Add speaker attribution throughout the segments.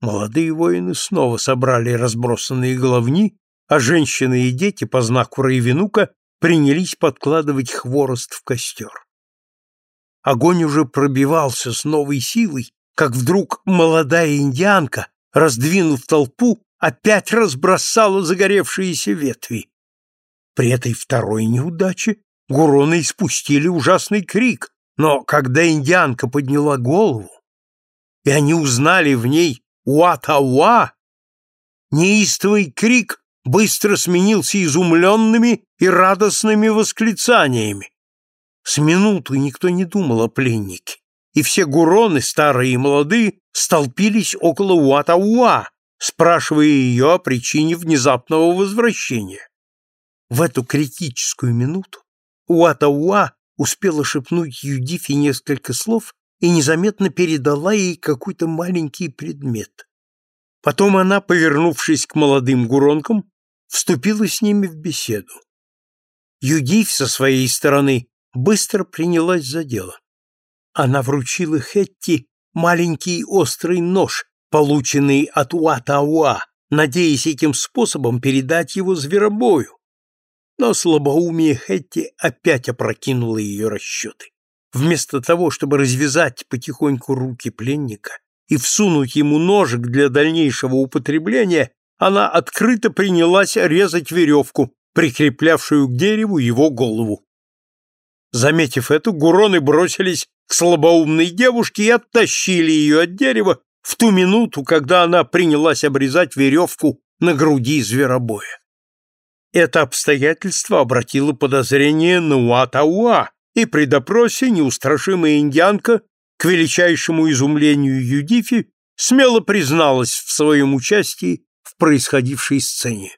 Speaker 1: Молодые воины снова собрали разбросанные головни, а женщины и дети по знаку Рейвенука принялись подкладывать хворост в костер. Огонь уже пробивался с новой силой, как вдруг молодая индианка, раздвинув толпу, опять разбросала загоревшиеся ветви. При этой второй неудаче гуроны испустили ужасный крик, но когда индианка подняла голову, и они узнали в ней «Уа-та-уа», неистовый крик быстро сменился изумленными и радостными восклицаниями. С минуту никто не думал о пленнике, и все гуроны, старые и молодые, столпились около Уа-та-уа, спрашивая ее о причине внезапного возвращения. В эту критическую минуту Уа-та-уа успела шепнуть Юдифе несколько слов и незаметно передала ей какой-то маленький предмет. Потом она, повернувшись к молодым гуронкам, вступила с ними в беседу. Юдив со своей стороны быстро принялась за дело. Она вручила Хетти маленький острый нож, полученный от Уатауа, надеясь этим способом передать его зверобою. Но слабоумие Хетти опять опрокинуло ее расчеты. Вместо того, чтобы развязать потихоньку руки пленника и всунуть ему ножик для дальнейшего употребления, она открыто принялась резать веревку, прикреплявшую к дереву его голову. Заметив это, гуроны бросились к слабоумной девушке и оттащили ее от дерева в ту минуту, когда она принялась обрезать веревку на груди зверобоя. Это обстоятельство обратило подозрение на Уатауа, и при допросе неустрашимая индианка, к величайшему изумлению Юдифи, смело призналась в своем участии в происходившей сцене.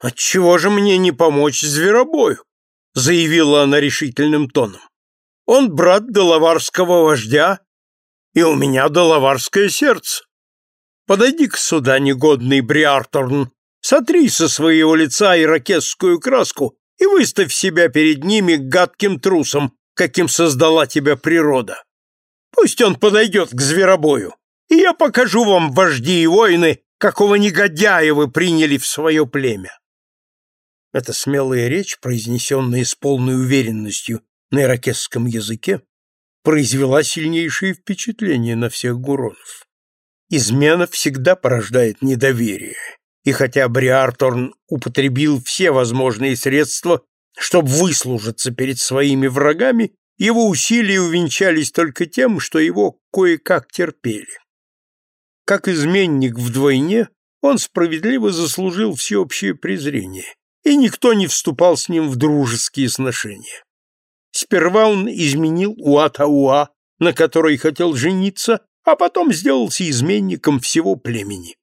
Speaker 1: «Отчего же мне не помочь зверобою?» — заявила она решительным тоном. «Он брат Делаварского вождя, и у меня Делаварское сердце. Подойди-ка сюда, негодный Бриарторн, сотри со своего лица ирокесскую краску и выставь себя перед ними гадким трусом, каким создала тебя природа. Пусть он подойдет к зверобою, и я покажу вам, вожди и воины, какого негодяя вы приняли в свое племя. Эта смелая речь, произнесенная с полной уверенностью на иракесском языке, произвела сильнейшее впечатление на всех гуронов. Измена всегда порождает недоверие, и хотя Бриарторн употребил все возможные средства, чтобы выслужиться перед своими врагами, его усилия увенчались только тем, что его кое-как терпели. Как изменник вдвойне, он справедливо заслужил всеобщее презрение, и никто не вступал с ним в дружеские сношения. Сперва он изменил Уатауа, на которой хотел жениться, а потом сделался изменником всего племени.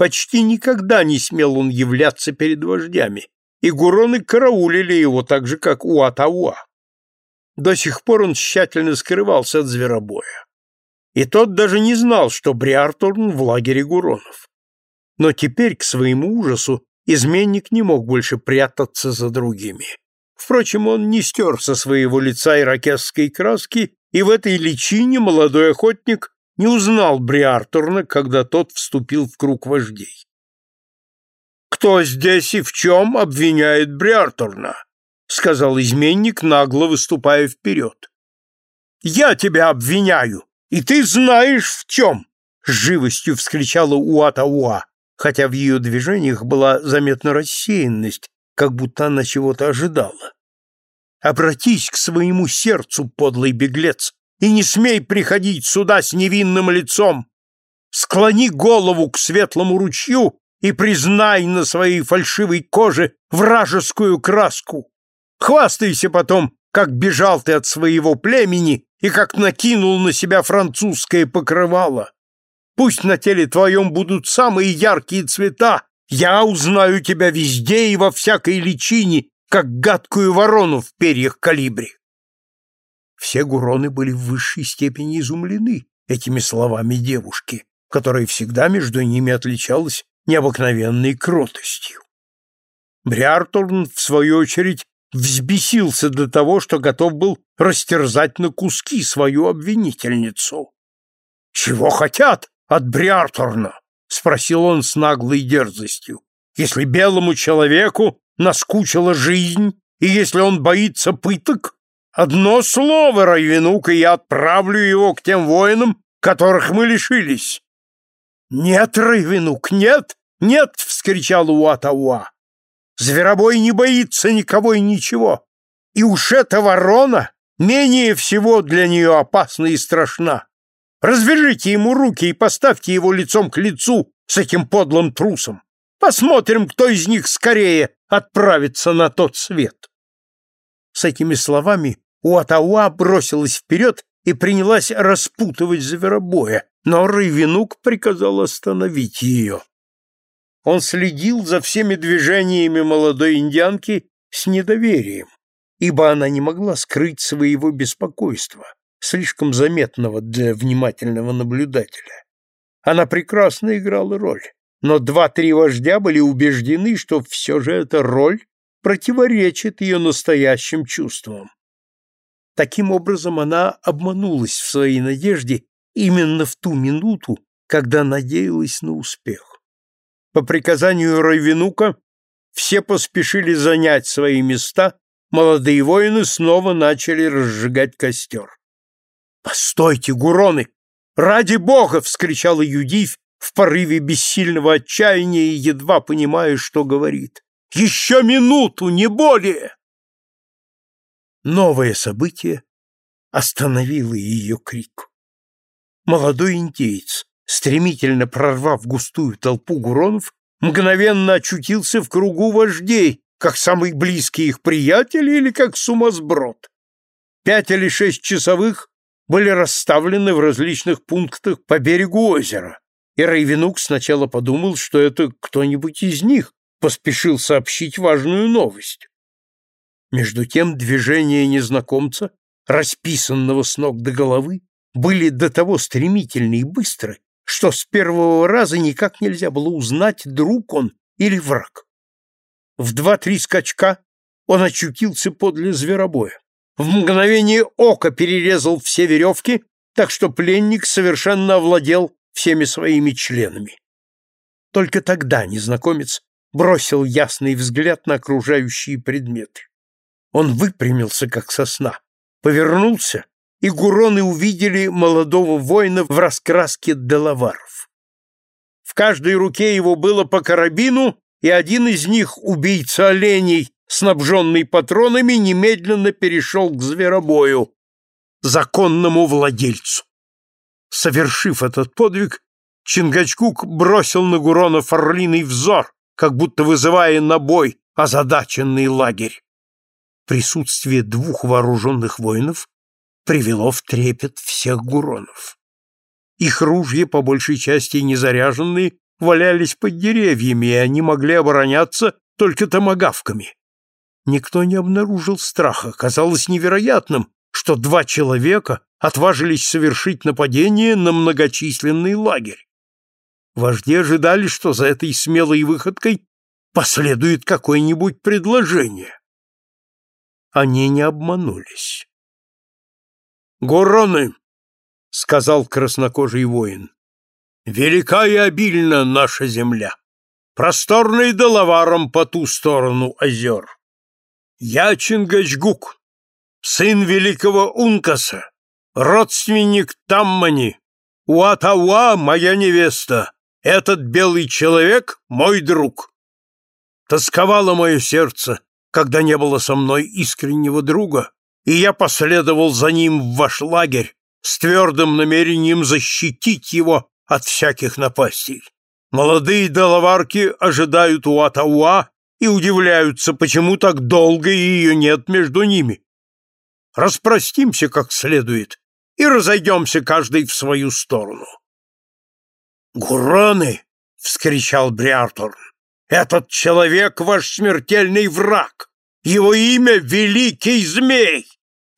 Speaker 1: Почти никогда не смел он являться перед вождями, и гуроны караулили его так же, как Уатауа. До сих пор он тщательно скрывался от зверобоя. И тот даже не знал, что Бриартурн в лагере гуронов. Но теперь, к своему ужасу, изменник не мог больше прятаться за другими. Впрочем, он не стер со своего лица иракесской краски, и в этой личине молодой охотник не узнал Бриартурна, когда тот вступил в круг вождей. «Кто здесь и в чем обвиняет Бриартурна?» — сказал изменник, нагло выступая вперед. «Я тебя обвиняю, и ты знаешь в чем!» — с живостью вскричала Уата-Уа, хотя в ее движениях была заметна рассеянность, как будто она чего-то ожидала. «Обратись к своему сердцу, подлый беглец, и не смей приходить сюда с невинным лицом. Склони голову к светлому ручью и признай на своей фальшивой коже вражескую краску. Хвастайся потом, как бежал ты от своего племени и как накинул на себя французское покрывало. Пусть на теле твоем будут самые яркие цвета, я узнаю тебя везде и во всякой личине, как гадкую ворону в перьях калибри. Все гуроны были в высшей степени изумлены этими словами девушки, которая всегда между ними отличалась необыкновенной кротостью. Бриарторн, в свою очередь, взбесился до того, что готов был растерзать на куски свою обвинительницу. «Чего хотят от Бриарторна?» — спросил он с наглой дерзостью. «Если белому человеку наскучила жизнь, и если он боится пыток, одно слово, Райвенук, и я отправлю его к тем воинам, которых мы лишились». «Нет, Райвенук, нет, нет!» — вскричал Уатауа. «Зверобой не боится никого и ничего, и уж эта ворона менее всего для нее опасна и страшна. Развяжите ему руки и поставьте его лицом к лицу с этим подлым трусом. Посмотрим, кто из них скорее отправится на тот свет. С этими словами Уатауа бросилась вперед и принялась распутывать зверобоя, но Рывенук приказал остановить ее. Он следил за всеми движениями молодой индианки с недоверием, ибо она не могла скрыть своего беспокойства слишком заметного для внимательного наблюдателя. Она прекрасно играла роль, но два-три вождя были убеждены, что все же эта роль противоречит ее настоящим чувствам. Таким образом, она обманулась в своей надежде именно в ту минуту, когда надеялась на успех. По приказанию Райвенука все поспешили занять свои места, молодые воины снова начали разжигать костер. «Постойте, гуроны! Ради бога!» — вскричала Юдивь в порыве бессильного отчаяния и едва понимая, что говорит. «Еще минуту, не более!» Новое событие остановило ее крик. Молодой индейец, стремительно прорвав густую толпу гуронов, мгновенно очутился в кругу вождей, как самый близкий их приятель или как сумасброд. Пять или шесть часовых были расставлены в различных пунктах по берегу озера, и Рейвенук сначала подумал, что это кто-нибудь из них поспешил сообщить важную новость. Между тем движения незнакомца, расписанного с ног до головы, были до того стремительны и быстры, что с первого раза никак нельзя было узнать, друг он или враг. В два-три скачка он очутился подле зверобоя в мгновение ока перерезал все веревки, так что пленник совершенно овладел всеми своими членами. Только тогда незнакомец бросил ясный взгляд на окружающие предметы. Он выпрямился, как сосна, повернулся, и гуроны увидели молодого воина в раскраске делаваров. В каждой руке его было по карабину, и один из них, убийца оленей, снабженный патронами, немедленно перешел к зверобою, законному владельцу. Совершив этот подвиг, Чингачкук бросил на Гуронов орлиный взор, как будто вызывая на бой озадаченный лагерь. Присутствие двух вооруженных воинов привело в трепет всех Гуронов. Их ружья, по большей части незаряженные, валялись под деревьями, и они могли обороняться только томагавками. Никто не обнаружил страха. Казалось невероятным, что два человека отважились совершить нападение на многочисленный лагерь. Вожди ожидали, что за этой смелой выходкой последует какое-нибудь предложение. Они не обманулись. «Гуроны!» — сказал краснокожий воин. «Велика и обильна наша земля, просторной доловаром по ту сторону озер. Я Чингачгук, сын великого Ункаса, родственник Таммани, Уатауа моя невеста, этот белый человек мой друг. Тосковало мое сердце, когда не было со мной искреннего друга, и я последовал за ним в ваш лагерь с твердым намерением защитить его от всяких напастей. Молодые доловарки ожидают Уатауа и удивляются, почему так долго ее нет между ними. Распростимся как следует и разойдемся каждый в свою сторону. «Гуроны!» — вскричал Бриарторн. «Этот человек — ваш смертельный враг! Его имя — Великий Змей!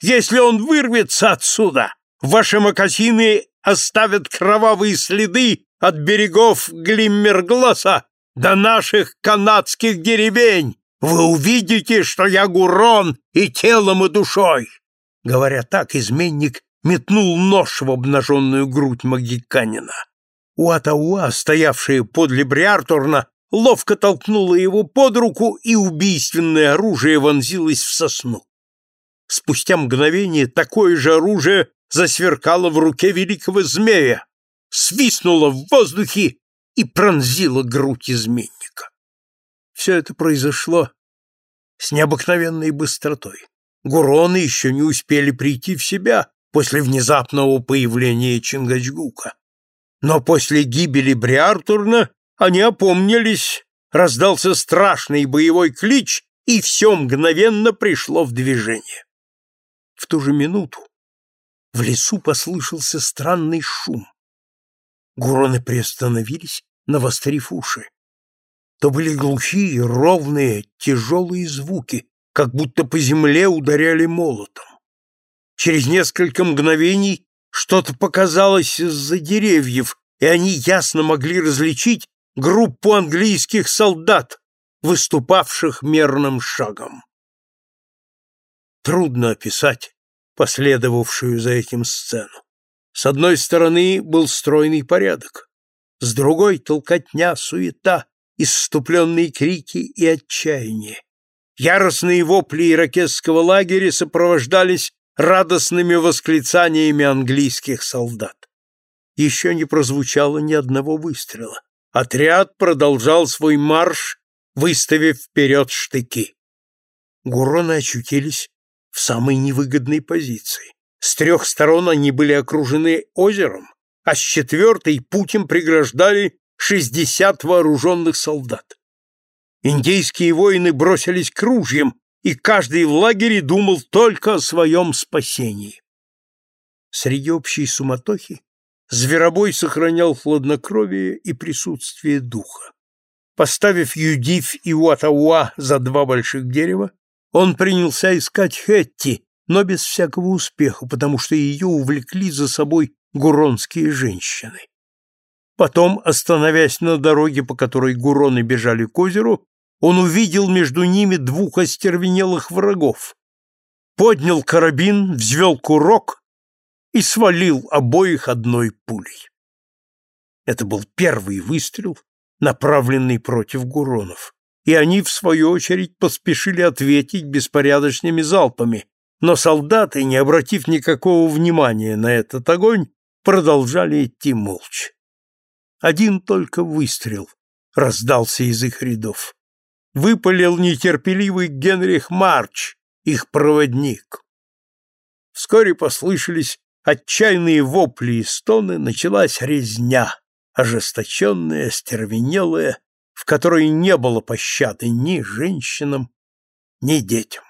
Speaker 1: Если он вырвется отсюда, ваши мокасины оставят кровавые следы от берегов Глиммергласа до наших канадских деревень. Вы увидите, что я Гурон и телом, и душой. Говоря так, изменник метнул нож в обнаженную грудь магиканина. Уатауа, стоявшая подле Бриартурна, ловко толкнула его под руку, и убийственное оружие вонзилось в сосну. Спустя мгновение такое же оружие засверкало в руке великого змея, свистнуло в воздухе и пронзило грудь изменника. Все это произошло с необыкновенной быстротой. Гуроны еще не успели прийти в себя после внезапного появления Чингачгука. Но после гибели Бриартурна они опомнились, раздался страшный боевой клич, и все мгновенно пришло в движение. В ту же минуту в лесу послышался странный шум. Гуроны приостановились, навострив уши. То были глухие, ровные, тяжелые звуки, как будто по земле ударяли молотом. Через несколько мгновений что-то показалось из-за деревьев, и они ясно могли различить группу английских солдат, выступавших мерным шагом. Трудно описать последовавшую за этим сцену. С одной стороны был стройный порядок, с другой — толкотня, суета, исступленные крики и отчаяние. Яростные вопли иракесского лагеря сопровождались радостными восклицаниями английских солдат. Еще не прозвучало ни одного выстрела. Отряд продолжал свой марш, выставив вперед штыки. Гуроны очутились в самой невыгодной позиции. С трех сторон они были окружены озером, а с четвертой путем преграждали шестьдесят вооруженных солдат. Индейские воины бросились к ружьям, и каждый в лагере думал только о своем спасении. Среди общей суматохи Зверобой сохранял хладнокровие и присутствие духа. Поставив Юдив и Уатауа за два больших дерева, он принялся искать Хетти, но без всякого успеха, потому что ее увлекли за собой гуронские женщины. Потом, остановясь на дороге, по которой гуроны бежали к озеру, он увидел между ними двух остервенелых врагов, поднял карабин, взвел курок и свалил обоих одной пулей. Это был первый выстрел, направленный против гуронов, и они, в свою очередь, поспешили ответить беспорядочными залпами, но солдаты, не обратив никакого внимания на этот огонь, продолжали идти молча. Один только выстрел раздался из их рядов. Выпалил нетерпеливый Генрих Марч, их проводник. Вскоре послышались отчаянные вопли и стоны, началась резня, ожесточенная, остервенелая, в которой не было пощады ни женщинам, ни детям.